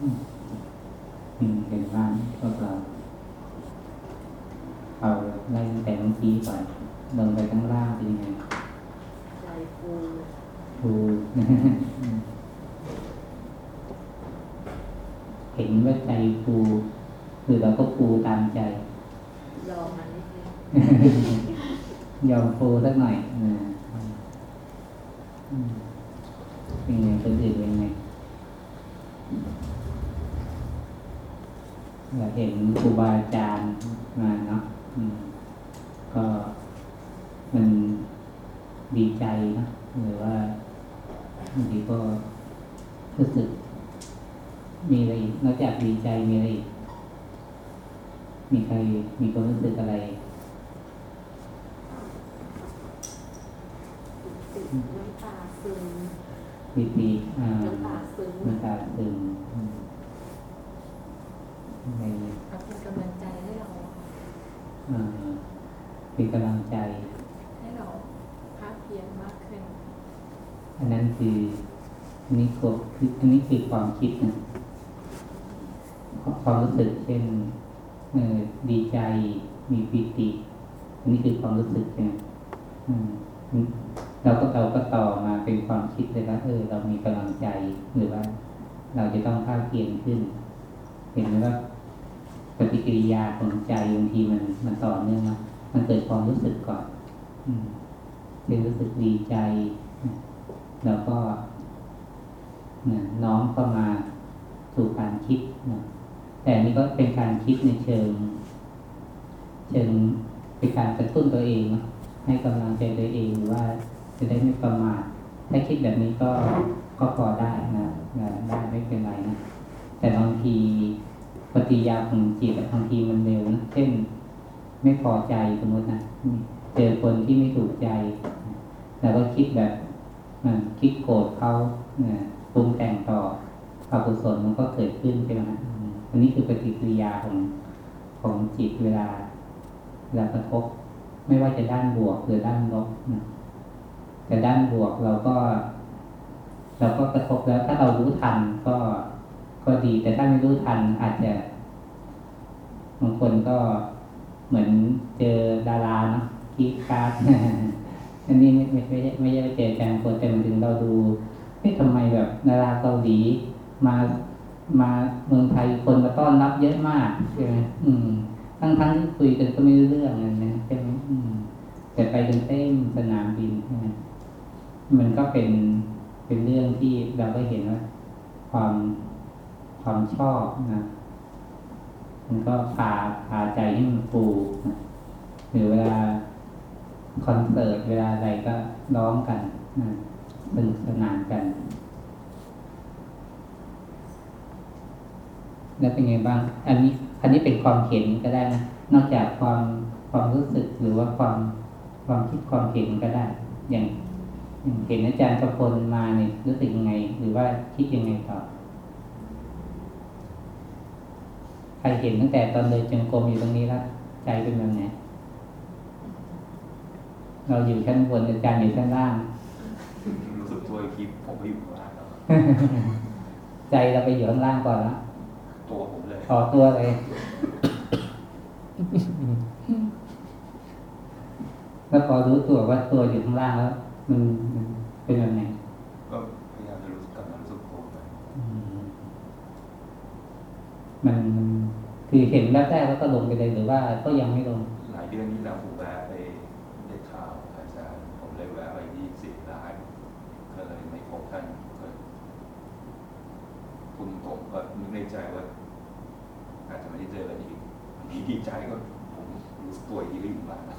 อืมเป็นบ้านพวกเราเอาไล่ตั้งแต่น้องทีก่อนลงไปข้างล่างเป็นยังไงใจฟูดูเห็นว่าใจฟูหรือเราก็ฟูตามใจ ยอมมันนิดนึงยอมฟูสักหน่อยนะอืมเป็นไงคนอื่นเป็นไง เราเห็นครูบาอาจารย์มาเนาะอืมก็มันดีใจเนอะหรือว่าบางทีก็รู้สึก มีอะไรอีกนอกจากดีใจมีอะไรอีกมีใครมีความรู้สึกอะไรติดน้ำตาซึมปีติอ่าน้ำตาซึมน้ำตาซึมอืมอะไร เนี่ยเอาเป็นกำลังใจให้เราอ่าเป็นกำลังใจ ให้เราภาคเพียรมากขึ้น อันนั้นคืออันนี้คือคืออันนี้คือความคิดนะความรู้สึกเช่นเออดีใจมีปิติ อันนี้คือความรู้สึกใช่ไหมอืมเราก็เราก็ต่อมาเป็นความคิดเลยว่าเออ เรามีกำลังใจหรือว่า เราจะต้องภาคเพียรขึ้น เห็นไหมว่า ปฏิกิริยาของใจบางทีมันมันต่อเนื่องนะมันเกิดความรู้สึกก่อนอืมเป็นรู้สึกดีใจ แล้วก็นะน้อมเข้ามาสู่การคิดนะแต่นี่ก็เป็นการคิดในเชิง เชิงเป็นการกระตุ้นตัวเองนะให้กำลังใจตัวเองหรือว่าจะได้ไม่ประมาทถ้าคิดแบบนี้ก็ก็พอได้นะนะได้ไม่เป็นไรนะแต่บางที ปฏิยาของจิตบางทีมันเร็วนะเช่นไม่พอใจสมมตินะเจอคนที่ไม่ถูกใจแล้วก็คิดแบบคิดโกรธเขาเนี่ยปรุงแต่งต่ออกุศลมันก็เกิดขึ้นใช่ไหมอืมอันนี้คือปฏิกิริยาของของจิตเวลาเวลากระทบ ไม่ว่าจะด้านบวกหรือด้านลบนะแต่ด้านบวกเราก็ เราก็กระทบแล้วถ้าเรารู้ทันก็ ก็ดีแต่ถ้าไม่รู้ทันอาจจะบางคนก็เหมือนเจอดาราเนาะกรีดกรารอันนี้ไม่ไม่ไม่ใช่ไม่ใช่เจอแจงคนแต่มันถึงเราดูเฮ้ยทำไมแบบดาราเกาหลีมามาเมืองไทยคนมาต้อนรับเยอะมากใช่ไหมอืม ทั้งทั้งที่คุยกันก็ไม่รู้เรื่องอะไรนะใช่ไหมอืมแต่ไปจนเต้นสนามบินใช่ไหมมันก็เป็นเป็นเรื่องที่เราก็เห็นว่าความ ความชอบนะมันก็พาพาใจให้มันฟูนะหรือเวลาคอนเสิร์ตเวลาอะไรก็ร้องกันนะสนุกสนานกัน แล้วเป็นไงบ้าง อันนี้ อันนี้เป็นความเห็นก็ได้นะ นอกจากความความรู้สึกหรือว่าความความคิดความเห็นก็ได้ อย่างอย่างเห็นอาจารย์ประพลมาเนี่ยรู้สึกยังไง หรือว่าคิดยังไงต่อ ใค รเห็นตั้งแต่ตอนเดินจงกรมอยู่ตรงนี้แล้วใจเป็นแบบไหนเราอยู่ชั้นบนอาจารย์อยู่ชั้นล่างรู้สึกตัวอีกทีผมไปอยู่ข้างล่างแล้วใจเราไปอยู่ข้างล่างก่อนแล้วตัวผมเลยต่อตัวเลยแล้วพอรู้ตัวว่าตัวอยู่ข้างล่างแล้ว มันมันเป็นแบบไหน ก็พยายามจะรู้สึกกลับมารู้สึกตัวไป อืมมันมัน คือเห็นแรกๆแล้วก็ลงไปเลยหรือว่าก็ยังไม่ลง หลายเดือนนี้แล้วผมแวะไปได้ข่าวอาจารย์ผมเลยแวะไปที่สิบร้าน ก็เลยไม่พบท่านก็คุณผมก็นึกในใจว่า อาจจะไม่ได้เจอกันอีกขี้ดีใจก็ผมรู้สึกตัวอีกทีก็อยู่บ้านแล้ว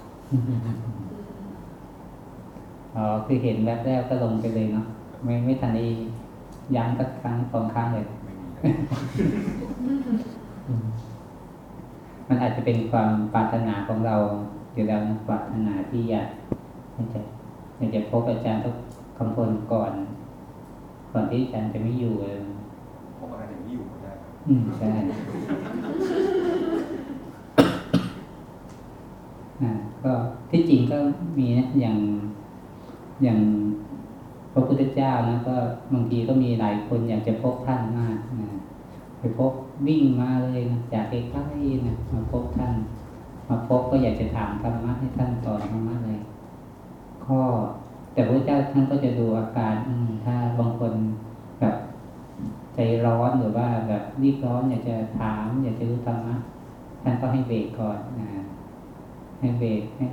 อ๋อคือเห็นแรกก็ลงไปเลยเนาะไม่ไม่ทันได้ย้ำสักครั้งสองครั้งเลยไม่มี มันอาจจะเป็นความปรารถนาของเราอยู่แล้วนะปรารถนาที่อยากอยากจะอยากจะพบอาจารย์ทุกคำพลก่อน ก่อนที่อาจารย์จะไม่อยู่เลยผมอาจจะไม่อยู่ก็ได้ครับอืมใช่อ่าก็ที่จริงก็มีนะอย่างอย่างพระพุทธเจ้านะก็บางทีก็มีหลายคนอยากจะพบท่านมากนะพพบ วิ่งมาเลยนะจากใกล้ๆนะมาพบท่าน มาพบก็อยากจะถามธรรมะให้ท่านสอนธรรมะเลยข้อ แต่พระเจ้าท่านก็จะดูอาการอืถ้าบางคนแบบใจร้อนหรือว่าแบบรีบร้อนอยากจะถาม อยากจะรู้ธรรมะท่านก็ให้เบรกก่อนนะให้เบรกให้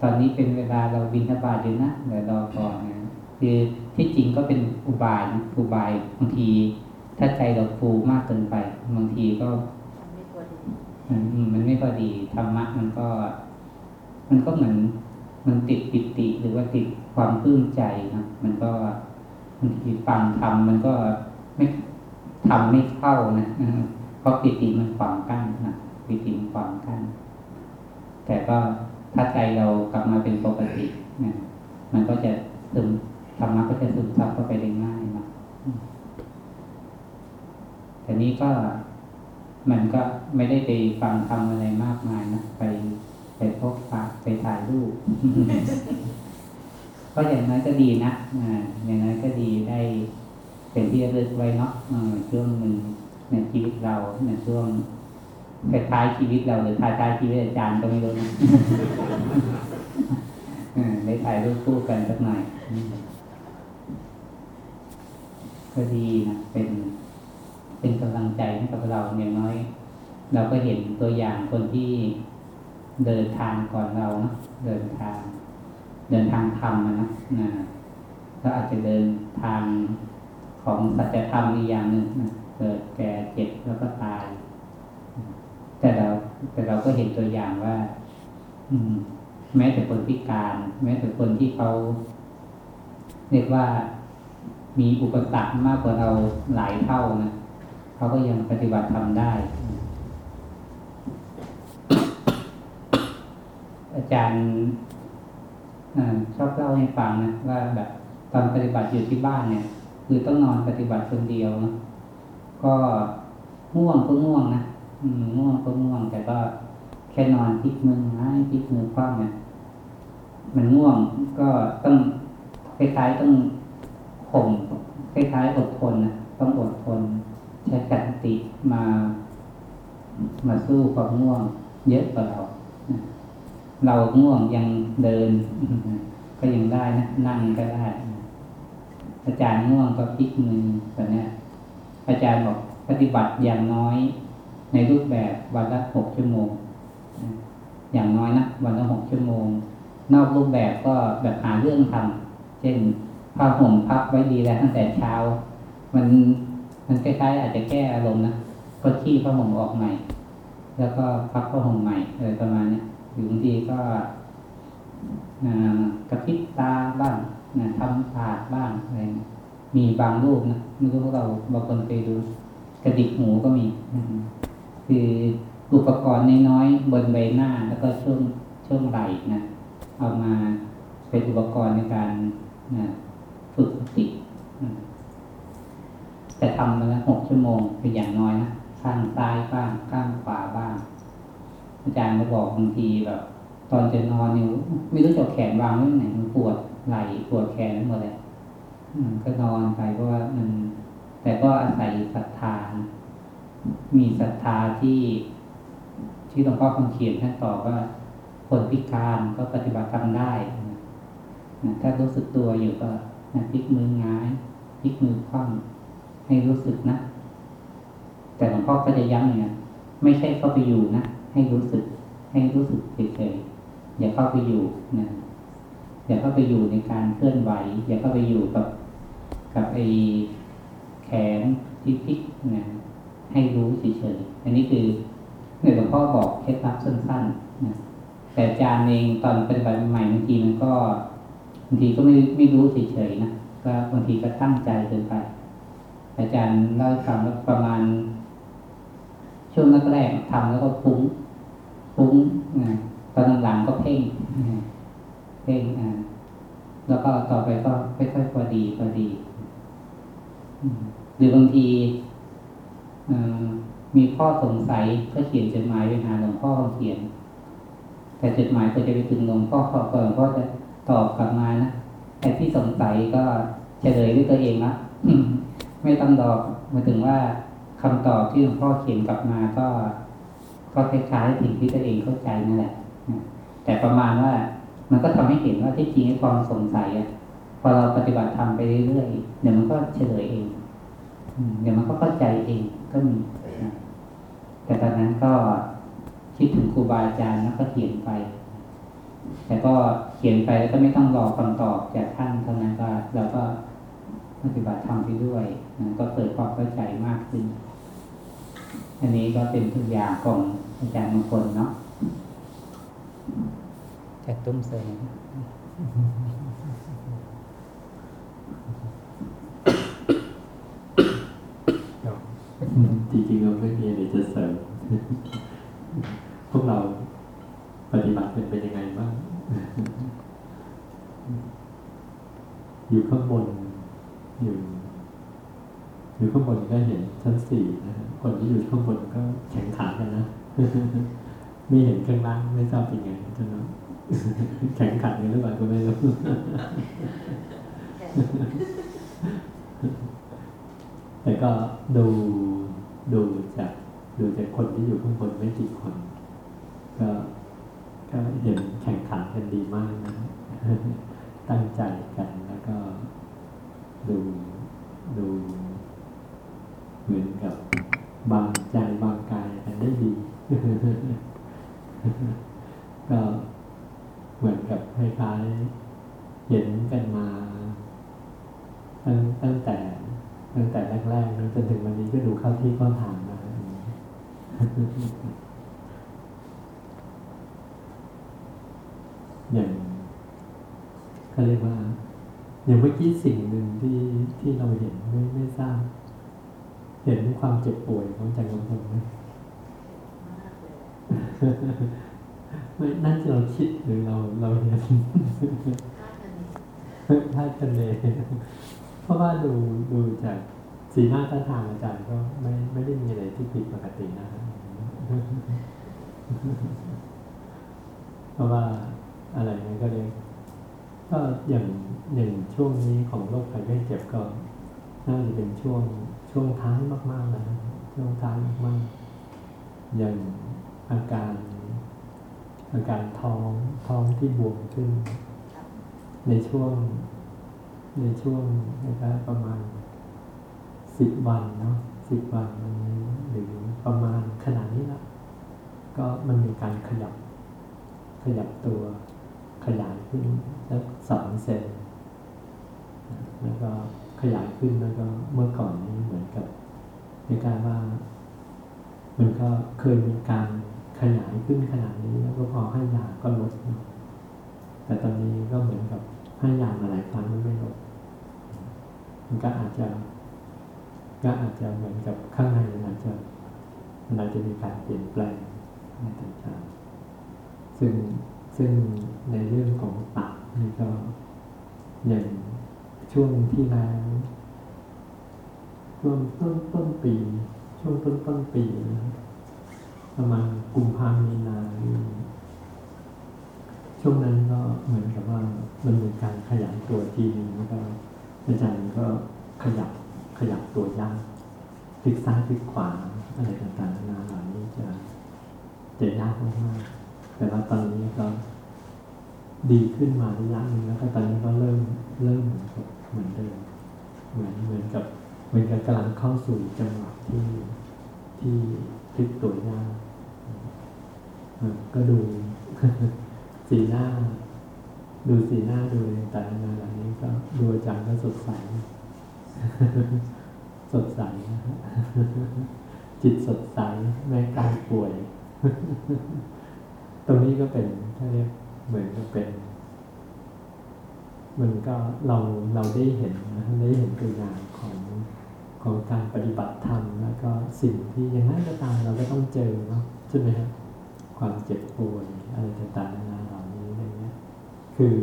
ตอนนี้เป็นเวลาเราบินทบาทอยู่นะเดี๋ยวรอก่อนนะคือที่จริงก็เป็นอุบายอุบายบางที ถ้าใจเราฟูมากเกินไป บางทีก็มันไม่พอดีธรรมะมันก็ มันก็เหมือน มันติดปิติ หรือว่าติดความปลื้มใจนะมันก็บางทีฟังทำมันก็ไม่ทำไม่เข้านะเพราะปิติมันขวางกั้นนะปิติมันขวางกั้นแต่ก็ถ้าใจเรากลับมาเป็นปกตินะมันก็จะซึมธรรมะก็จะซึมซับเข้าไปได้ง่ายนะ แต่นี้ก็มันก็ไม่ได้ไปฟังทำอะไรมากมายนะไปไปพบปะไปถ่ายรูปก็อย่างนั้นก็ดีนะอย่างนั้นก็ดีได้เป็นที่ระลึกไว้เนาะอ่าช่วงหนึ่งในชีวิตเราในช่วงท้ายชีวิตเราหรือท้ายๆชีวิตอาจารย์ก็ไม่รู้นะได้ถ่ายรูปคู่กันสักหน่อยก็ดีนะเป็น เป็นกำลังใจให้กับเราอย่างน้อย เราก็เห็นตัวอย่างคนที่เดินทางก่อนเราเนะเดินทาง เดินทางธรรมนะนะก็อาจจะเดินทางของสัจธรรมอีกอย่างหนึ่งนะเกิดแก่เจ็บแล้วก็ตาย แต่เราแต่เราก็เห็นตัวอย่างว่า อืม แม้แต่คนพิการ แม้แต่คนที่เขาเรียกว่ามีอุปสรรคมากกว่าเราหลายเท่านะ เขาก็ยังปฏิบัติทำได้ อาจารย์ชอบเล่าให้ฟังนะว่าแบบตอนปฏิบัติอยู่ที่บ้านเนี่ย คือต้องนอนปฏิบัติคนเดียวนะก็ง่วงก็ง่วงนะมง่วงก็ง่วง แต่ก็แค่นอนพลิกมือให้พลิกมือคว่ำเนี่ยมันง่วงก็ต้องคล้ายๆต้องข่มคล้ายๆอดทนนะต้องอดทน ใช้สติมามาสู้ความง่วง เยอะกว่าเราเราง่วงยังเดิน ก็ยังได้นะนั่งก็ได้ อาจารย์ง่วงก็พลิกมือแบบนี้อาจารย์บอกปฏิบัติอย่างน้อย ในรูปแบบวันละหกชั่วโมง อย่างน้อยนะวันละหกชั่วโมง นอกรูปแบบก็แบบหาเรื่องทำเช่นผ้าห่มพับไว้ดีแล้วตั้งแต่เช้า มัน มันคล้ายๆอาจจะแก้อารมณ์นะก็ขี้ผ้าห่มออกใหม่ แล้วก็พับผ้าห่มใหม่อะไรประมาณเนี้ยหรือบางทีก็กระพริบตาบ้างนะทำปากบ้างอะไรมีบางรูปนะไม่รู้พวกเราบางคนเคยดูกระดิกหูก็มีคืออุปกรณ์น้อยๆบนใบหน้า แล้วก็ช่วงช่วงไหล่นะเอามาเป็นอุปกรณ์ในการนะฝึกสติ แต่ทำมาแล้วหกชั่วโมงเป็นอย่างน้อยนะข้างซ้ายบ้างข้างขวาบ้าง อาจารย์ก็บอกบางทีแบบ ตอนจะนอนเนี่ยไม่รู้จะแขนวางไว้ไหนมันปวดไหล่ปวดแขนหมดเลยก็นอนไปเพราะว่ามัน แต่ก็อาศัยศรัทธา มีศรัทธาที่ที่หลวงพ่อคำเขียนท่านตอบว่าคนพิการก็ปฏิบัติทำได้นะนะถ้ารู้สึกตัวอยู่ก็นะพลิกมือง้ายพลิกมือคว่ำ ให้รู้สึกนะ แต่หลวงพ่อก็จะย้ำอย่างนี้ไม่ใช่เข้าไปอยู่นะ ให้รู้สึก ให้รู้สึกเฉยๆอย่าเข้าไปอยู่นะอย่าเข้าไปอยู่ในการเคลื่อนไหว อย่าเข้าไปอยู่กับกับไอแขนที่พลิกนะให้รู้เฉยๆอันนี้คือเนี่ยหลวงพ่อบอกเคล็ดลับสั้นๆนะแต่อาจารย์เองตอนปฏิบัติใหม่บางทีมันก็บางทีก็ไม่ไม่รู้เฉยๆนะก็บางทีก็ตั้งใจเกินไป อาจารย์เล่าฟังว่าประมาณ ช่วงแรกๆทำแล้วก็ฟุ้งฟุ้งนะตอนหลังๆก็เพ่งเพ่งอ่าแล้วก็ต่อไปก็ค่อยๆพอดีพอดีหรือบางทีมีข้อสงสัยก็เขียนจดหมายไปหาหลวงพ่อเขียน แต่จดหมายก็จะไปถึงหลวงพ่อขอก่อนก็จะตอบกลับมานะแต่ที่สงสัยก็เฉลยด้วยตัวเองละ ไม่ต้องดอกหมายถึงว่าคำตอบที่หลวงพ่อเขียนกลับมาก็ ก็คล้ายๆสิ่งที่ตัวเองเข้าใจนั่นแหละแต่ประมาณว่ามันก็ทำให้เห็นว่าที่จริงไอ้ความสงสัยอะพอเราปฏิบัติธรรมไปเรื่อยๆเดี๋ยวมันก็เฉลยเองเดี๋ยวมันก็เข้าใจเองก็มีแต่ตอนนั้นก็คิดถึงครูบาอาจารย์แล้วก็เขียนไป แต่ก็เขียนไปแล้วก็ไม่ต้องรอคำตอบจากท่านเท่านั้นก็เราก็ ปฏิบัติธรรมไปด้วยนะก็เกิดความเข้าใจมากขึ้น อันนี้ก็เป็นตัวอย่างของอาจารย์มงคลเนาะจากตุ้มเสริมจริงๆเราไม่มีอะไรจะเสริม พวกเราปฏิบัติเป็นเป็นยังไงบ้าง อยู่ข้างบน อยู่อยู่ข้างบนก็เห็นชั้นสี่นะคนที่อยู่ข้างบนก็แข็งขันกันนะไม่เห็นข้างล่างไม่ทราบเป็นไงท่านเนาะแข็งขันกันหรือเปล่าก็ไม่รู้แต่ก็ดูดูจากดูจากคนที่อยู่ข้างบนไม่กี่คน ก็ก็เห็นแข่งขันกันดีมากนะตั้งใจกันแล้วก็ ดูดูเหมือนกับบางใจบางกายกันได้ดีก็เหมือนกับคล้ายๆเห็นกันมา ตั้งตั้งแต่ ตั้งแต่แรกๆจนถึงวันนี้ก็ดูเข้าที่เข้าทางมาอย่างเขาเรียกว่า อย่างเมื่อกี้สิ่งหนึ่งที่ที่เราเห็นไม่ไม่ทราบ เห็นความเจ็บป่วยของใจของคนไหมมากเลยไม่นั่นที่เราคิดหรือเราเราเห็นคาดคะเนพลาดกันเลยเพราะว่าดูดูจากสีหน้าท่าทางอาจารย์ก็ไม่ไม่ได้มีอะไรที่ผิดปกตินะครับเพราะว่าอะไรนั้นก็เลยก็ ก็อย่างอย่างช่วงนี้ของโรคภัยไข้เจ็บก็น่าจะเป็นช่วงช่วงท้ายมากๆแล้วนะช่วงท้ายมากๆอย่างอาการอาการท้องท้องที่บวมขึ้น ในช่วง ในช่วงนะครับประมาณสิบวันเนาะสิบวันหรือประมาณขนาดนี้ละก็มันมีการขยับ ขยับตัวขยายขึ้น แล้วสองเซนแล้วก็ขยายขึ้นแล้วก็เมื่อก่อนนี้เหมือนกับในการว่า มันก็เคยมีการขยายขึ้นขนาดนี้ แล้วก็พอให้ยาก็ลดแต่ตอนนี้ก็เหมือนกับให้ยามาหลายครั้งไม่ลดมันก็อาจจะก็อาจจะเหมือนกับข้างในมันอาจจะมันอาจจะมีการเปลี่ยนแปลงในต่างๆซึ่งซึ่งในเรื่องของตับ นี่ก็อย่างช่วงที่แล้วช่วงต้นต้นปี ช่วงต้นต้นปีประมาณกุมภาพันธ์มีนานี่ช่วงนั้นก็เหมือนกับว่ามันมีการขยายตัวทีนึงแล้วก็อาจารย์ก็ขยับขยับตัวยากพลิกซ้ายพลิกขวาอะไรต่างๆนานาเหล่านี้จะจะยากมากแต่ว่าตอนนี้ก็ ดีขึ้นมาระยะหนึ่งแล้วก็ตอนนี้ก็เริ่มเริ่มเหมือนกับเหมือนเดิมเหมือนเหมือนกับเหมือนกับกำลังเข้าสู่จังหวะที่ที่พลิกตัวยากก็ดูสีหน้า ดูสีหน้าดูอะไรต่างๆนานหล่านี้ก็ดูอาจารย์ก็สดใสสดใสนะฮะจิตสดใสแม้กายป่วย ตรงนี้ก็เป็นถ้าเรียก เหมือนกับเป็น มันก็เราเราได้เห็นนะได้เห็นตัวอย่างของของการปฏิบัติธรรมแล้วก็สิ่งที่อย่างนั้นก็ตามเราก็ต้องเจอเนาะใช่ไหมครับความเจ็บป่วยอะไรต่างๆนานาเหล่านี้อะไรเงี้ยคือ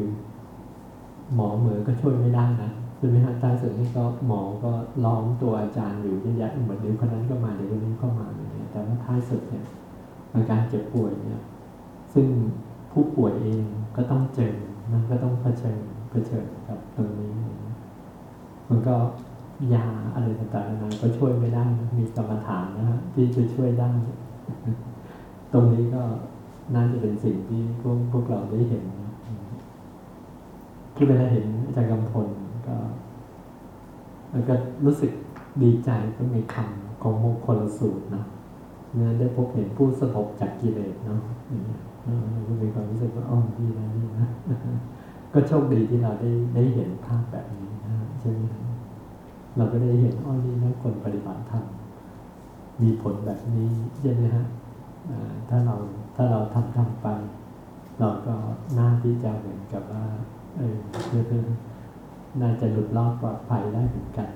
หมอเหมือก็ช่วยไม่ได้นะใช่ไหมฮะท้ายสุดนี่ก็หมอก็ล้อมตัวอาจารย์อยู่เยอะแยะเหมือนเดี๋ยวคนนั้นก็มาเดี๋ยวคนนี้ก็มาอย่างเงี้ยแต่ว่าท้ายสุดเนี่ยอาการเจ็บป่วยเนี่ย ซึ่ง ผู้ป่วยเองก็ต้องเจอนะก็ต้องเผชิญเผชิญกับตรงนี้ มันก็ยาอะไรต่างๆนานก็ช่วยไม่ได้มีกรรมฐานนะฮะที่จะช่วยได้ ตรงนี้ก็น่าจะเป็นสิ่งที่พวกพวกเราได้เห็นนะที่เวลาเห็นอาจารย์กำพลก็แล้วก็รู้สึกดีใจก็มีคำของมงคลสูตรนะ เมื่อได้พบเห็นผู้สงบจากกิเลสเนาะก็มีความรู้สึกว่าอ๋อดีนะดีนะ ก็โชคดีที่เราได้ได้เห็นภาพแบบนี้นะใช่ไหมเราก็ได้เห็นอ๋อนี่นะคนปฏิบัติธรรมมีผลแบบนี้ใช่ไหมฮะถ้าเราถ้าเราทำทำไป เราก็น่าที่จะเหมือนกับว่าเออคือน่าจะหลุดรอดปลอดภัยได้เหมือนกัน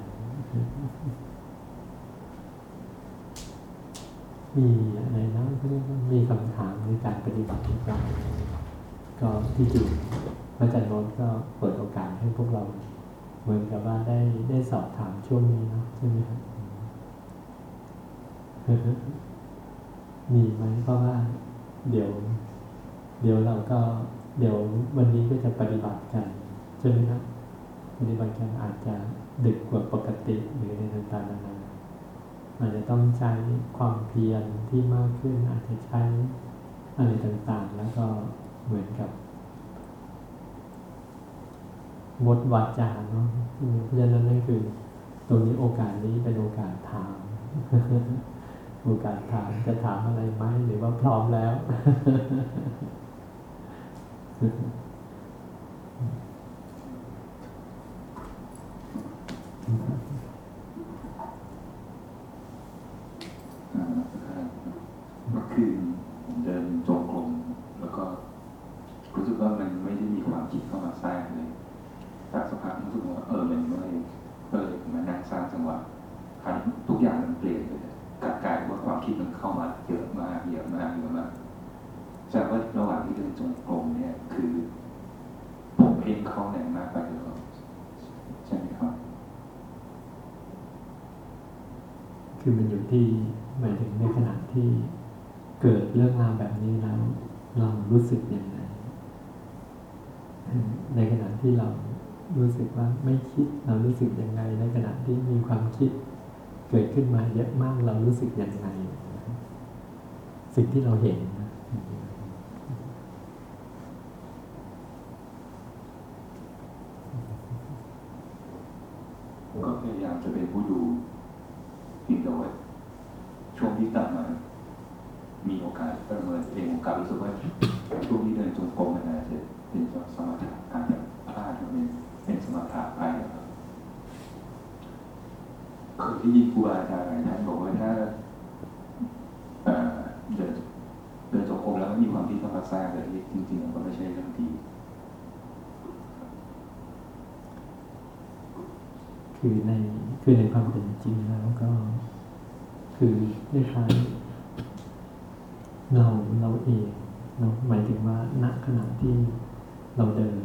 มีอะไรนะเรียกว่ามีคำถามในการปฏิบัติหรือเปล่าก็ที่จริงพระอาจารย์โน้ตก็เปิดโอกาสให้พวกเรา เหมือนกับว่าได้ได้สอบถามช่วงนี้เนาะใช่ไหมครับมีไหมเพราะว่าเดี๋ยว เดี๋ยวเราก็เดี๋ยววันนี้ก็จะปฏิบัติกันใช่ไหมครับปฏิบัติกันอาจจะดึกกว่าปกติหรือในต่างๆนาน อาจจะต้องใช้ความเพียรที่มากขึ้นอาจจะใช้อะไรต่างๆ แล้วก็เหมือนกับงดวาจาเนาะเพราะฉะนั้นนั่นคือตรงนี้โอกาสนี้เป็นโอกาสถาม โอกาสถามจะถามอะไรไหมหรือว่าพร้อมแล้ว อ่าเมื่อคืนผมเดินจงกรมแล้วก็รู้สึกว่ามันไม่ได้มีความคิดเข้ามาแทรกเลยจากสักพักรู้สึกว่าเออมันเมื่อยก็เลยมานั่งสร้างจังหวะคราวนี้ทุกอย่างมันเปลี่ยนเลยกลับกลายเป็นว่าความคิดมันเข้ามาเยอะมากเยอะมากเยอะมากแสดงว่าระหว่างที่เดินจงกรมเนี่ยคือ ผมเองเข้าแรงมากไปหรือเปล่าใช่ไหมครับ คือมันอยู่ที่หมายถึงในขณะที่เกิดเรื่องราวแบบนี้แล้ว เรารู้ สึกยังไงในขณะที่เรารู้สึกว่าไม่คิดเรารู้สึกยังไง ในขณะที่มีความคิดเกิดขึ้นมาเยอะมากเรารู้สึกยังไง สิ่งที่เราเห็นนะก็พยายามจะเป็นผู้ดูเพียงแต่ว่าช่วงที่ตามมา มีโอกาสประเมินเองโอกาสรู้สึกว่าช่วงที่เดินจงกรมมันอาจจะเป็นสมถะอาจจะพลาดมาเป็นเป็นสมถะไปนะครับเคยได้ยินครูบาอาจารย์หลายท่านบอกว่าถ้าเอ่อเดินเดินจงกรมแล้วไม่มีความคิดเข้ามาแทรกเลยจริงๆมันก็ไม่ใช่เรื่องดี คือในคือในความเป็นจริงแล้วก็ คือคล้ายๆเราเราเองเนาะหมายถึงว่าณขณะที่เราเดิน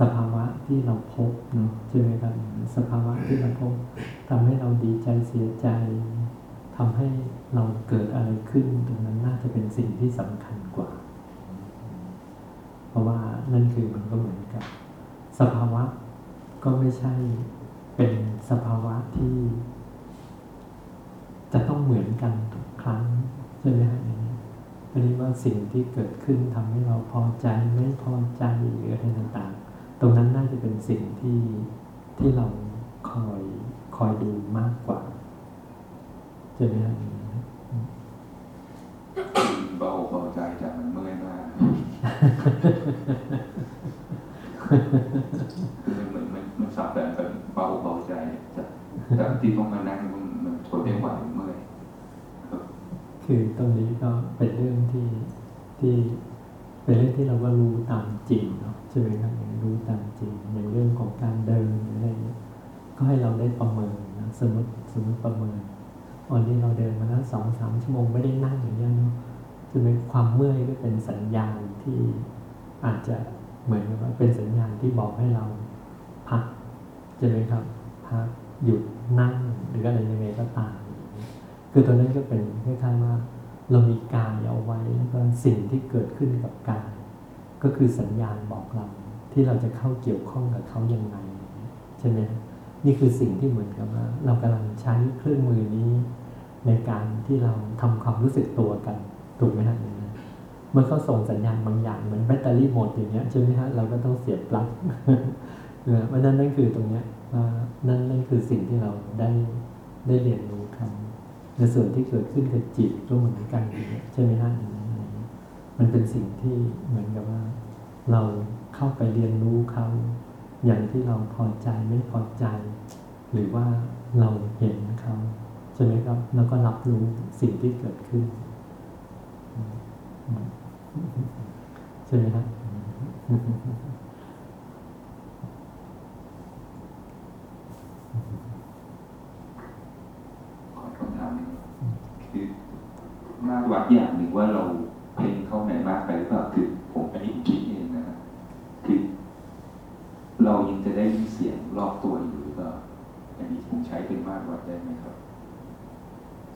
สภาวะที่เราพบเนาะใช่ไหมครับสภาวะที่เราพบทำให้เราดีใจเสียใจทำให้เราเกิดอะไรขึ้นตรงนั้นน่าจะเป็นสิ่งที่สำคัญกว่า เพราะว่านั่นคือมันก็เหมือนกับ สภาวะก็ไม่ใช่ เป็นสภาวะที่ จะต้องเหมือนกันทุกครั้งใช่ไหมฮะอย่างนี้อันนี้ว่าสิ่งที่เกิดขึ้นทำให้เราพอใจไม่พอใจหรืออะไรต่างๆ ตรงนั้นน่าจะเป็นสิ่งที่ที่เราคอยคอยดูมากกว่าใช่ไหมฮะอย่างนี้เบาเบาใจจากมันเมื่อยมาก ต้องมานั่งมันมันทนไม่ไหวเมื่อยครับคือตรงนี้ก็เป็นเรื่องที่ที่เป็นเรื่องที่เราก็รู้ตามจริงเนาะใช่ไหมครับอย่างรู้ตามจริงอย่างเรื่องของการเดินหรือะไรเนี่ยก็ให้เราได้ประเมินนะสมมติสมมติประเมินวันนี้เราเดินมาแล้วสองสามชั่วโมงไม่ได้นั่งอย่างเงี้ยเนาะจะเป็นความเมื่อยก็เป็นสัญญาณที่อาจจะเหมือนกับว่าเป็นสัญญาณที่บอกให้เราพักใช่ไหมครับพัก หยุดนั่งหรืออะไรยังไงก็ตามคือตัวนั้นก็เป็นคล้ายๆว่า เรามีกายเอาไว้แล้วก็สิ่งที่เกิดขึ้นกับกาย ก็คือสัญญาณบอกเรา ที่เราจะเข้าเกี่ยวข้องกับเขายังไงใช่ไหมนี่คือสิ่งที่เหมือนกับว่า เรากำลังใช้เครื่องมือนี้ ในการที่เราทำความรู้สึกตัวกันถูกไหมฮะอย่างนั้นเมื่อเขาส่งสัญญาณบางอย่างเหมือนแบตเตอรี่หมดอย่างเงี้ยใช่ไหมฮะเราก็ต้องเสียบปลั๊กเพราะนั้นนั่นคือตรงเนี้ย ว่านั่นนั่นคือสิ่งที่เราได้ได้เรียนรู้กันในส่วนที่เกิดขึ้นกับจิตก็เหมือนกันอย่างเงี้ยใช่ไหมฮะอย่างนั้นอะไรเงี้ยมันเป็นสิ่งที่เหมือนกับว่า เราเข้าไปเรียนรู้เขาอย่างที่เราพอใจไม่พอใจ หรือว่าเราเห็นเขาใช่ไหมครับ แล้วก็รับรู้สิ่งที่เกิดขึ้นอืมอืมใช่ไหมครับ ขอคำถามหนึงคือ มากวัดอย่างหนึ่งว่าเราเพ่งเข้าในมากไปหรือเปล่าคือผมอันนี้คิดเองนะคือเรายังจะได้ยินเสียงรอบตัวอยู่หรือเปล่าอันนี้ผมใช้เป็นมากวัดได้ไหมครับ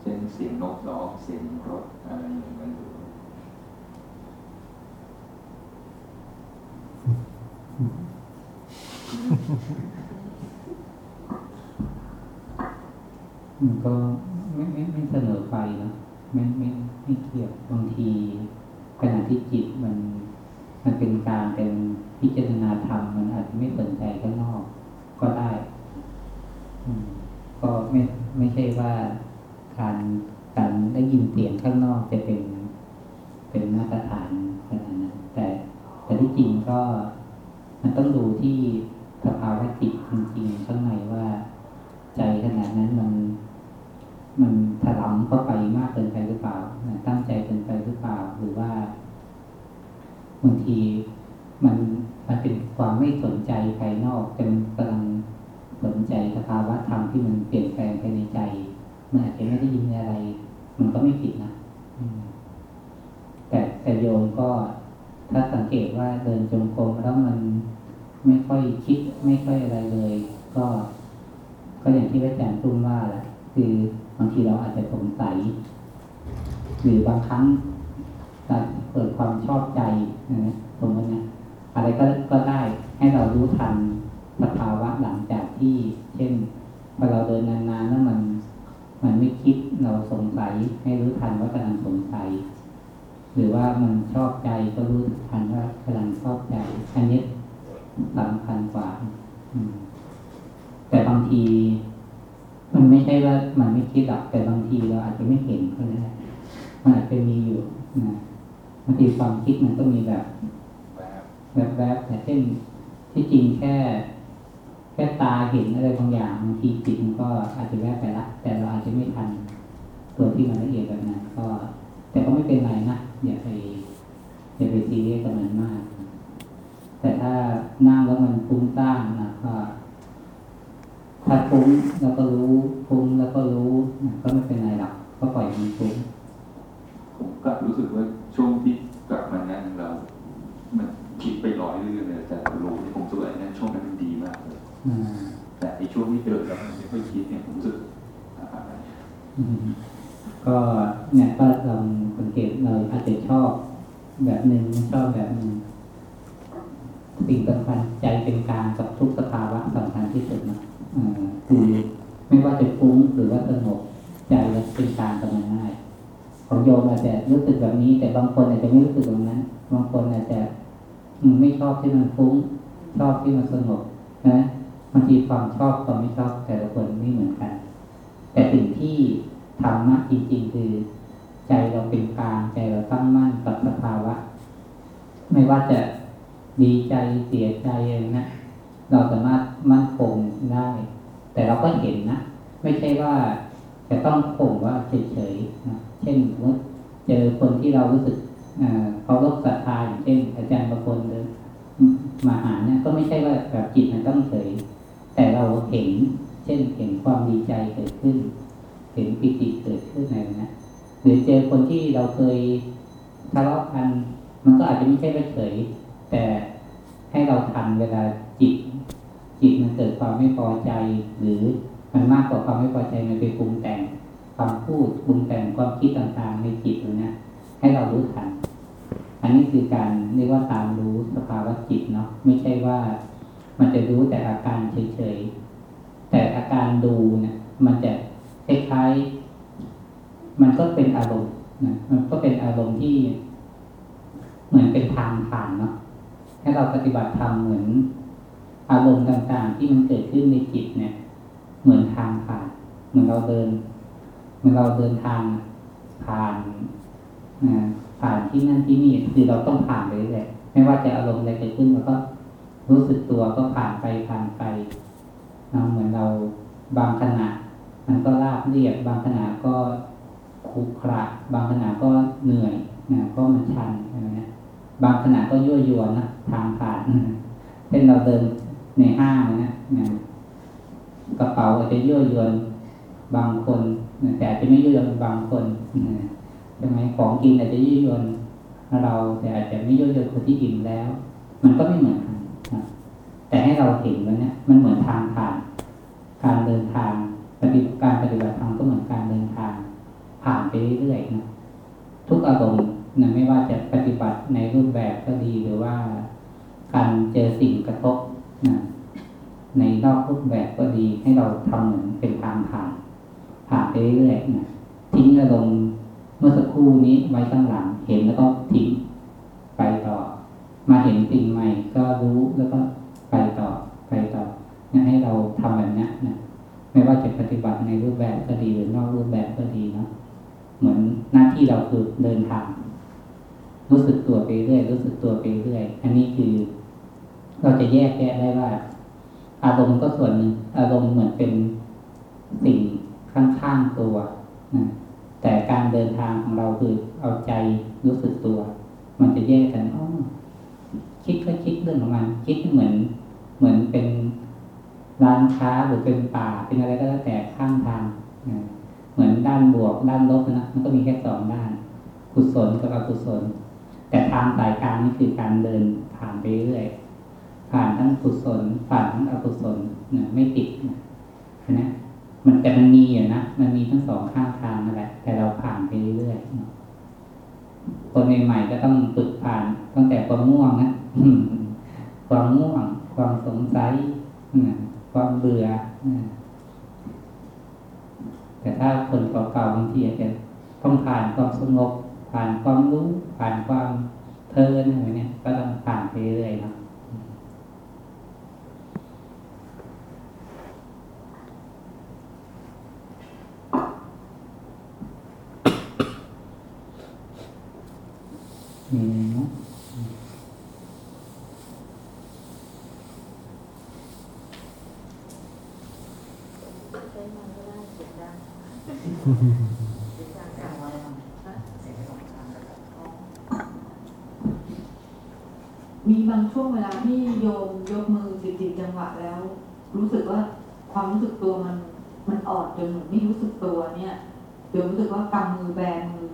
เช่นเสียงนกร้องเสียงรถอะไรอย่างนั้นหรือมันก็ไม่ไม่ไม่เสนอไปนะ ไม่ไม่ไม่เกี่ยวบางทีขณะที่จิตมัน มันเป็นการเป็นพิจารณาธรรมมันอาจจะไม่สนใจข้างนอกก็ได้ก็ไม่ไม่ใช่ว่าการการได้ยินเสียงข้างนอกจะเป็นเป็นมาตรฐานขนาดนั้นแต่แต่ที่จริงก็มันต้องดูที่สภาวะจิตจริงๆข้างในว่า ใจขนาดนั้นมัน มันถลำเข้าไปมากเกินไปหรือเปล่านะตั้งใจเกินไปหรือเปล่า หรือว่าบางทีมันมันเป็น ความไม่สนใจภายนอกแต่มันกำลังสนใจสภาวะธรรมที่มันเปลี่ยนแปลงภายในใจ มันอาจจะไม่ได้ยินอะไร มันก็ไม่ผิดนะแต่แต่โยมก็ถ้าสังเกตว่าเดินจงกรมแล้วมันไม่ค่อยคิดไม่ค่อยอะไรเลย ก็ ก็อย่างที่พระอาจารย์ตุ้มว่าแหละคือบางทีเราอาจจะสงสัยหรือบางครั้งเราเกิดความชอบใจนะสมมตินะ อะไรก็ก็ได้ให้เรารู้ทันสภาวะหลังจากที่ เช่นพอเราเดินนานๆแล้วมัน มันไม่คิดเราสงสัยให้รู้ทันว่ากำลังสงสัย หรือว่ามันชอบใจก็รู้ทันว่ากำลังชอบใจอันนี้สำคัญกว่าแต่บางที มันไม่ใช่ว่ามันไม่คิดหรอกแต่บางทีเราอาจจะไม่เห็นก็ได้มันอาจจะมีอยู่นะบางทีความคิดมันก็มีแบบ แบบแวบๆแต่เช่นที่จริงแค่แค่ตาเห็นอะไรบางอย่างบางทีจิตมันก็อาจจะแวบไปละแต่เราอาจจะไม่ทันตัวที่มันละเอียดแบบนั้นก็ แต่ก็ไม่เป็นไรนะอย่าไปอย่าไปซีเรียสกับมันมาก แต่ถ้านั่งแล้วมันฟุ้งซ่านนะก็ถ้าฟุ้งแล้วก็รู้ฟุ้งแล้วก็รู้ก็ไม่เป็นไรหรอกก็ปล่อยมันฟุ้งผมกลับรู้สึกว่า ก็เนี่ยก็ลองสังเกตเราอาจจะชอบแบบหนึ่งชอบแบบหนึ่งสิ่งสำคัญใจเป็นกลางกับทุกสภาวะสำคัญที่สุดนะคือไม่ว่าจะฟุ้งหรือว่าสงบใจเราเป็นกลางกับมันได้ของโยมอาจจะรู้สึกแบบนี้ แต่บางคนอาจจะไม่รู้สึกแบบนั้นบางคนอาจจะไม่ชอบที่มันฟุ้ง ชอบที่มันสงบนะบางทีความชอบความไม่ชอบแต่ละคนไม่เหมือนกัน แต่สิ่งที่ธรรมะจริงๆ คือ ใจเราเป็นกลางใจเราตั้งมั่นกับสภาวะ ไม่ว่าจะดีใจเสียใจอะไรนะเราสามารถมั่นคงได้ แต่เราก็เห็นนะ ไม่ใช่ว่าจะต้องข่มว่าเฉยๆนะเช่นสมมติเจอคนที่เรารู้สึกอ่าเคารพศรัทธาอย่างเช่น อาจารย์ประพลเดินมาหาเนี่ยก็ไม่ใช่ว่าแบบจิตมันต้องเฉย แต่เราเห็น เช่นเห็นความดีใจเกิดขึ้น เห็นปิติเกิดขึ้นอะไรนะหรือเจอคนที่เราเคยทะเลาะกันมันก็อาจจะไม่ใช่เฉยแต่ให้เราทันเวลาจิต จิตมันเกิดความไม่พอใจ หรือมันมากกว่าความไม่พอใจมันไปปรุงแต่งความพูดปรุงแต่งความคิดต่างๆในจิตเลยนะให้เรารู้ทัน อันนี้คือการเรียกว่าตามรู้สภาวะจิตเนาะไม่ใช่ว่ามันจะรู้แต่อาการเฉยๆ แต่อาการดูเนี่ยมันจะคล้ายๆมันก็เป็นอารมณ์นะมันก็เป็นอารมณ์ที่ เหมือนเป็นทางผ่านเนาะให้เราปฏิบัติธรรมเหมือน อารมณ์ต่างๆ ที่มันเกิดขึ้นในจิตเนี่ย เหมือนทางผ่าน เหมือนเราเดิน เหมือนเราเดินทางผ่านอ่าผ่านที่นั่นที่นี่คือเราต้องผ่านไปเรื่อยไม่ว่าจะอารมณ์อะไรเกิดขึ้นเราก็รู้สึกตัวก็ผ่านไปผ่านไป นะเหมือนเราบางขณะ มันก็ราบเรียบบางขณะก็ขุขระบางขณะก็เหนื่อยนะเพราะมันชันอะไรเงี้ยบางขณะก็ยั่วยวนนะทางผ่านเช่นเราเดินในห้างนะนะกระเป๋าอาจจะยั่วยวนบางคนแต่อาจจะไม่ยั่วยวนบางคนใช่ไหมของกินอาจจะยั่วยวนเราแต่อาจจะไม่ยั่วยวนคนที่อิ่มแล้ว มันก็ไม่เหมือนกัน แต่ให้เราเห็นว่าเนี่ยมันเหมือนทางผ่าน การเดินทางปฏิบัติการปฏิบัติธรรมก็เหมือนการเดินทาง ผ่านไปเรื่อยๆนะทุกอารมณ์นะไม่ว่าจะปฏิบัติในรูปแบบก็ดีหรือว่า การเจอสิ่งกระทบนะในนอกรูปแบบก็ดีให้เราทำเหมือนเป็นทางผ่าน ผ่านไปเรื่อยๆนะทิ้งอารมณ์เมื่อสักครู่นี้ไว้ข้างหลังเห็นแล้วก็ทิ้งไปต่อ มาเห็นสิ่งใหม่ก็รู้แล้วก็ไปต่อไปต่อเนี่ยให้เราทำแบบนี้นะไม่ว่าจะปฏิบัติในรูปแบบก็ดีหรือนอกรูปแบบก็ดีเนาะเหมือนหน้าที่เราคือเดินทาง รู้สึกตัวไปเรื่อยรู้สึกตัวไปเรื่อยอันนี้คือ เราจะแยกแยะได้ว่า อารมณ์ก็ส่วนหนึ่งอารมณ์เหมือนเป็นสิ่งข้างๆตัวนะแต่การเดินทางของเราคือเอาใจรู้สึกตัว มันจะแยกกันอ๋อคิดก็คิดเรื่องของมัน คิดเหมือน เหมือนเป็น ร้านค้าหรือเป็นป่าเป็นอะไรก็แล้วแต่ข้างทางเหมือนด้านบวกด้านลบนะมันก็มีแค่สองด้านกุศลกับอกุศล แต่ทางสายกลางนี่คือการเดินผ่านไปเรื่อยผ่านทั้งกุศลผ่านทั้งอกุศลนะไม่ติดนะนะมันแต่มันมีอยู่นะมันมีทั้งสองข้างทางนั่นแหละแต่เราผ่านไปเรื่อยคนใหม่ๆก็ต้องฝึกผ่านตั้งแต่ความง่วงนะความง่วงความสงสัยอืม ความเบื่อ แต่ถ้าคนเก่าๆบางทีอาจจะต้องผ่านความสงบผ่านความรู้ผ่านความเพลินอะไรเนี่ยก็ต้องผ่านไปเรื่อยเนาะ อืม ใช้มันก็ได้เสียงดังเสียงดังจังเลยฮะอ๋อ มีบางช่วงเวลาที่โยมยกมือสิบสิบจังหวะแล้ว รู้ สึกว่าความรู้สึกตัวมันมันอ่อนจนเหมือนไม่รู้สึกตัวเนี่ยโยมรู้สึกว่ากำมือแบมือ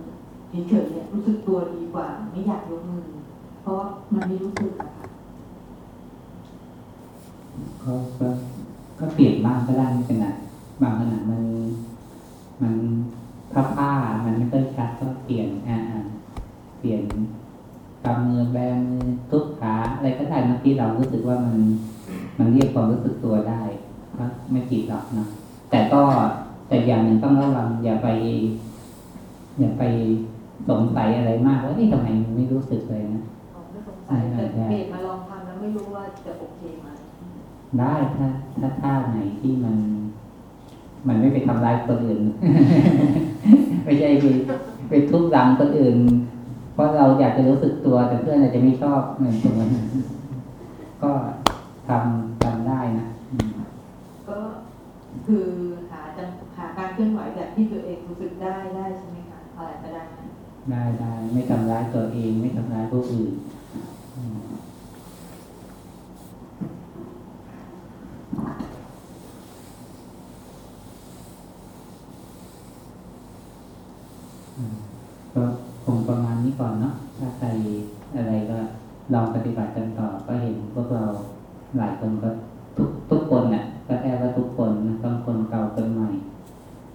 เฉยๆเนี่ยรู้สึกตัวดีกว่า ไม่อยากยกมือ เพราะมันไม่รู้สึกอะค่ะก็ก็ก็เปลี่ยนบ้างก็ได้ไม่เป็นไรบางขณะมันมันผ้าผ้ามันไม่ค่อยชัดก็เปลี่ยนอ่าอ่าเปลี่ยนกำมือแบมือทุบขาอะไรก็ได้บางทีเรารู้สึกว่ามันมันเรียกความรู้สึกตัวได้ ก็ไม่ผิดหรอกนะแต่ก็แต่อย่างหนึ่งต้องระวังอย่าไป อย่าไปสงสัยอะไรมากว่าเอ๊ะทำไมมันไม่รู้สึกเลยนะอ๋อไม่สงสัยใช่แต่ใช่เบสมาลองทำแล้วไม่รู้ว่าจะโอเคไหมได้ถ้าถ้าท่าไหนที่มัน มันไม่ไปทำร้ายคนอื่น ไม่ใช่ไปไปทุบหลังคนอื่น เพราะเราอยากจะรู้สึกตัวแต่เพื่อนอาจจะไม่ชอบเหมือนตรงนั้นก็ทำทำได้นะอืม ก็ คือหาจังหาการเคลื่อนไหวแบบที่ตัวเองรู้สึกได้ได้ใช่ไหมคะอะไรก็ได้ได้ได้ไม่ทำร้ายตัวเองไม่ทำร้ายผู้อื่นก็คงประมาณนี้ก่อนเนาะถ้าใครอะไรก็ลองปฏิบัติกันต่อ ก็เห็นพวกเราหลายคนก็ทุกทุกคนน่ะ ก็แทบว่าทุกคนนะบางคนเก่าคนใหม่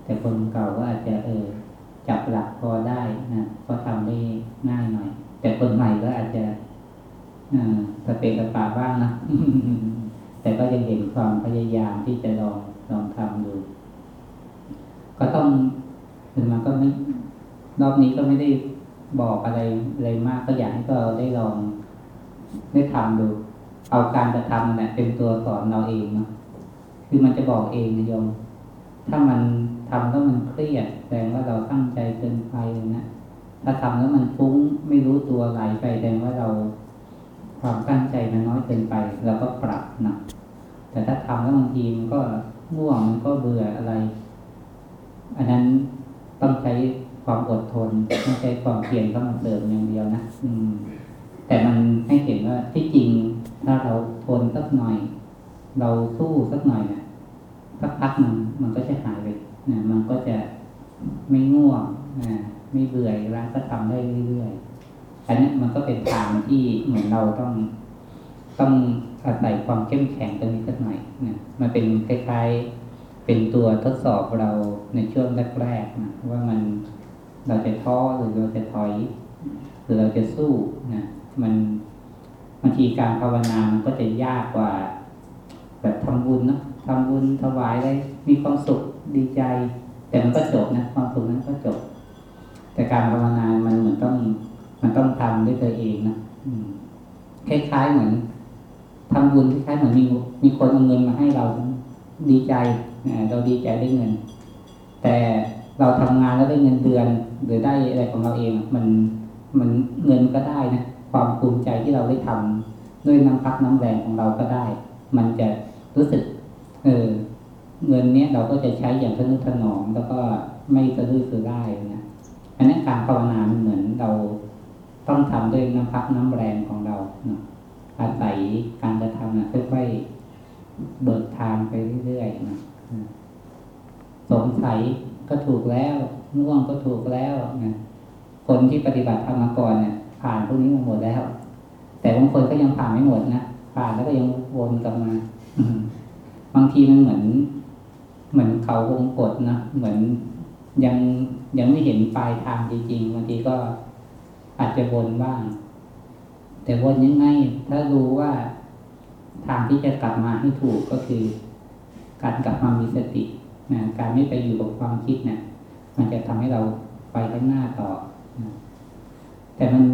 แต่คนเก่าก็อาจจะเออ จับหลักพอได้นะก็ทำได้ง่ายหน่อย แต่คนใหม่ก็อาจจะอ่าสเปกสปาบ้างนะ แต่ก็ยังเห็นความพยายาม ที่จะลองลองทำดู ก็ต้องถึงมันก็ไม่รอบนี้ก็ไม่ได้บอกอะไรอะไรมากก็อยากให้เราได้ลองได้ทำดู เอาการกระทำนั่นแหละเป็นตัวสอนเราเองเนาะคือมันจะบอกเองนะโยม ถ้ามันทำแล้วมันเครียดแสดงว่าเราตั้งใจเกินไปนะถ้าทำแล้วมันฟุ้งไม่รู้ตัวไหลไปแสดงว่าเราความตั้งใจมันน้อยเกินไป เราก็ปรับนะ แต่ถ้าทำแล้วบางทีมันก็ง่วงมันก็เบื่ออะไร อันนั้นต้องใช้ความอดทนต้องใช้ความเพียรเข้ามาเสริมอย่างเดียวนะอืม แต่มันให้เห็นว่าที่จริงถ้าเราทนสักหน่อย เราสู้สักหน่อยเนี่ยสักพักมันมันก็จะหายไปนะมันก็จะไม่ง่วงนะไม่เบื่อแล้วก็ทำได้เรื่อยๆอันนี้มันก็เป็นทางที่เหมือนเราต้องต้อง อาศัยความเข้มแข็งตรงนี้สักหน่อยนะมันเป็นคล้ายๆเป็นตัวทดสอบเราในช่วงแรกๆนะว่ามันเราจะท้อหรือเราจะถอย หรือเราจะสู้นะมันบางทีการภาวนามันก็จะยากกว่า แบบทำบุญเนอะทำบุญถวายได้มีความสุขดีใจ แต่มันก็จบนะความสุขนั้นก็จบ แต่การภาวนามันเหมือนต้อง มันต้องทำด้วยตัวเองนะอืมคล้ายๆเหมือน ทำบุญคล้ายๆเหมือนมีมีคนเอาเงินมาให้เราดีใจเราดีใจได้เงิน แต่เราทำงานแล้วได้เงินเดือน หรือได้อะไรของเราเองมันมันเงินก็ได้นะความภูมิใจที่เราได้ทำด้วยน้ำพักน้ำแรงของเราก็ได้ มันจะรู้สึก เออเงินเนี้ยเราก็จะใช้อย่างทะนุถนอมแล้วก็ไม่สะดื้อสือได้นะอันนี้นการภาวนามันเหมือนเราต้องทำด้วยน้ำพักน้ำแรงของเราเนาะ อาศัยการกระทำนะค่อยๆเบิกทางไปเรื่อยๆนะสงสัยก็ถูกแล้วง่วงก็ถูกแล้วนะคนที่ปฏิบัติธรรมมาก่อนเนี่ยผ่านพวกนี้มาหมดแล้ว แต่บางคนก็ยังผ่านไม่หมดนะผ่านแล้วก็ยังวนกลับมาบางทีมันเหมือน เหมือนเขาวงกดนะเหมือนยังยังไม่เห็นปลายทางจริงๆบางทีก็อาจจะวนบ้าง แต่วนยังไงถ้ารู้ว่าทางที่จะกลับมาให้ถูกก็คือ การกลับมามีสตินะการไม่ไปอยู่กับความคิดเนะี่ยมันจะทำให้เราไปข้างหน้าต่อนะแต่มัน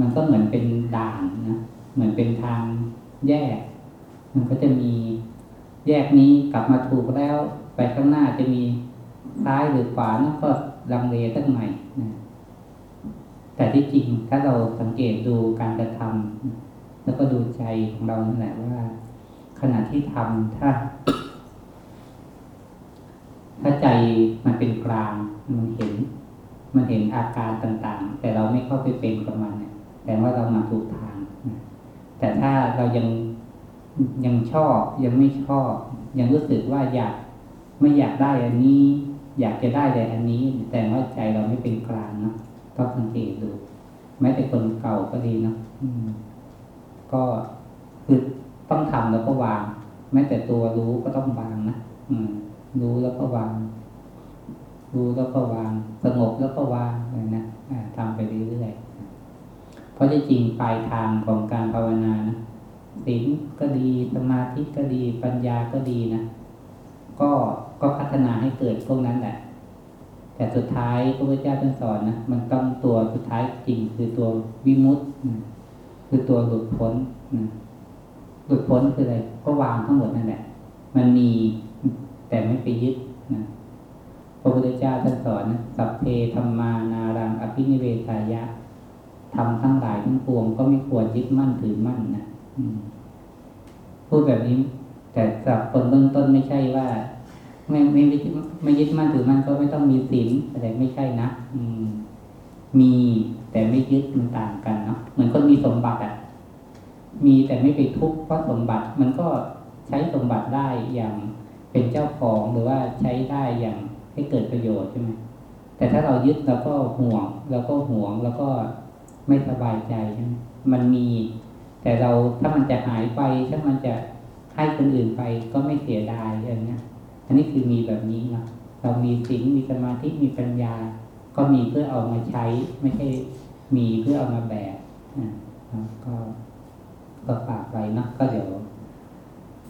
มันก็เหมือนเป็นด่านนะเหมือนเป็นทางแยก มันก็จะมีแยกนี้กลับมาถูกแล้ว ไปข้างหน้าจะมีซ้ายหรือขวานั่นก็ลังเลสักหน่อยนะแต่ที่จริงถ้าเราสังเกตดูการกระท ดูใจของเรานั่นแหละว่า ขณะที่ทำถ้า ถ้าใจมันเป็นกลางมันเห็น มันเห็นอาการต่างๆ แต่เราไม่เข้าไปเป็นกับมันเนี่ยแต่ว่าเรามาถูกทางนะแต่ถ้าเรายังยังชอบ ยังไม่ชอบ ยังรู้สึกว่าอยากไม่อยากได้อันนี้ อยากจะได้แต่อันนี้ แต่ว่าใจเราไม่เป็นกลางเนาะต้องสังเกตดูแม้แต่คนเก่าก็ดีเนาะ ก็คือต้องทำแล้วก็วาง แม้แต่ตัวรู้ก็ต้องวางนะอืม รู้แล้วก็วาง รู้แล้วก็วาง สงบแล้วก็วางอะไรนะอ่าทำไปเรื่อยๆเพราะที่จริงปลายทางของการภาวนานะศีลก็ดีสมาธิก็ดีปัญญาก็ดีนะก็ก็พัฒนาให้เกิดพวกนั้นแหละแต่สุดท้ายพระพุทธเจ้าท่านสอนนะมันต้องตัวสุดท้ายจริงคือตัววิมุตติ คือตัวหลุดพ้นนะหลุดพ้นคืออะไรก็วางทั้งหมดนั่นแหละ มันมีแต่ไม่ไปยึดนะพระพุทธเจ้าท่านสอนนะสัพเพธรรมานารังอภินิเวทายะทำทั้งหลายทั้งปวงก็ไม่ควรยึดมั่นถือมั่นนะพูดแบบนี้ แต่สำหรับคนเบื้องต้นไม่ใช่ว่า ไม่ไม่ไม่ไม่ยึดมั่นถือมั่นก็ไม่ต้องมีศีลอะไรไม่ใช่นะอืมมี แต่ไม่ยึดมันต่างกันเนาะเหมือนคนมีสมบัติอะมีแต่ไม่ไปทุกข์เพราะสมบัติมันก็ใช้สมบัติได้อย่างเป็นเจ้าของหรือว่าใช้ได้อย่างให้เกิดประโยชน์ใช่ไหมแต่ถ้าเรายึดเราก็ห่วงเราก็ห่วงแล้วก็ไม่สบายใจใช่ไหมมันมี แต่เราถ้ามันจะหายไปถ้ามันจะให้คนอื่นไปก็ไม่เสียดายอย่างเงี้ยอันนี้คือมีแบบนี้เนาะเรามีศีลมีสมาธิมีปัญญา ก็มีเพื่อเอามาใช้ไม่ใช่ มีเพื่อเอามาแบกนะก็ก็ฝากไว้นะก็เดี๋ยว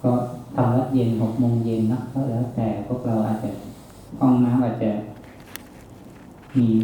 ก็ทำวัดเย็นหกโมงเย็นนะก็แล้วแต่พวกเราอาจจะห้องน้ำอาจจะมีน้อ